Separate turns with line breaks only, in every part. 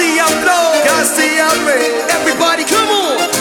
Garcia flow, Garcia man. Everybody, come on.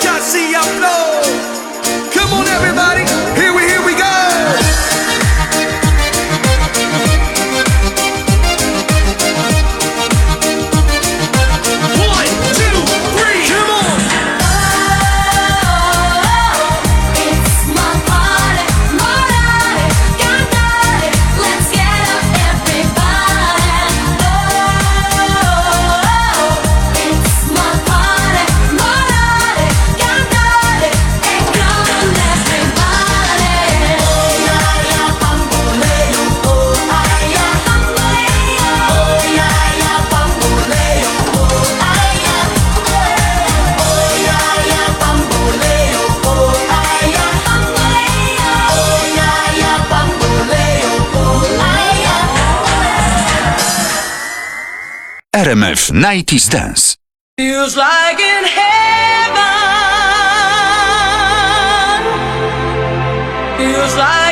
Can't see a flow.
RMF 90s Dance.
Feels like in heaven. Feels like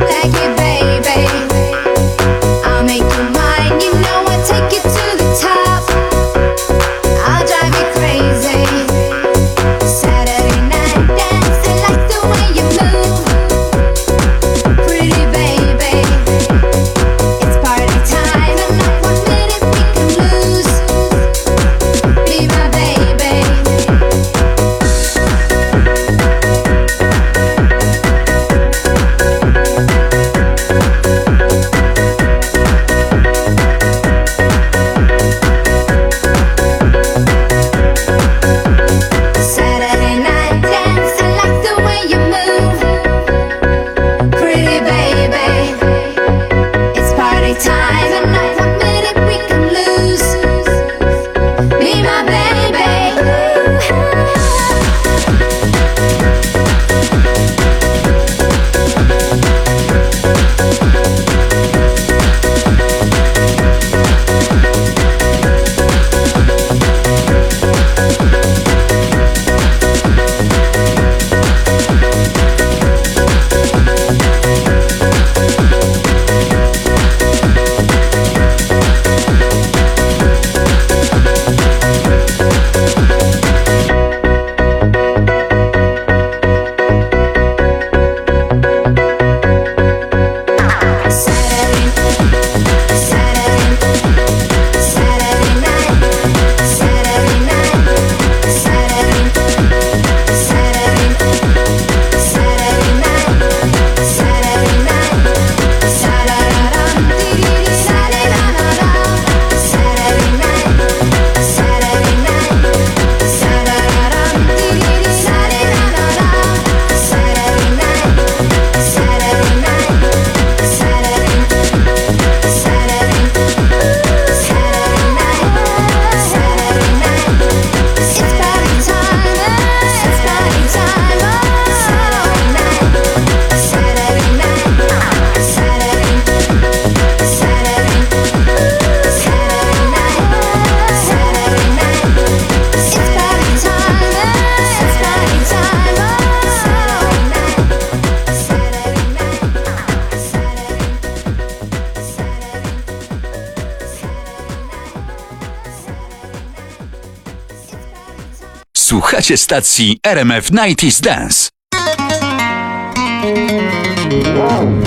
like it.
Słuchacie stacji RMF 90s Dance. Wow.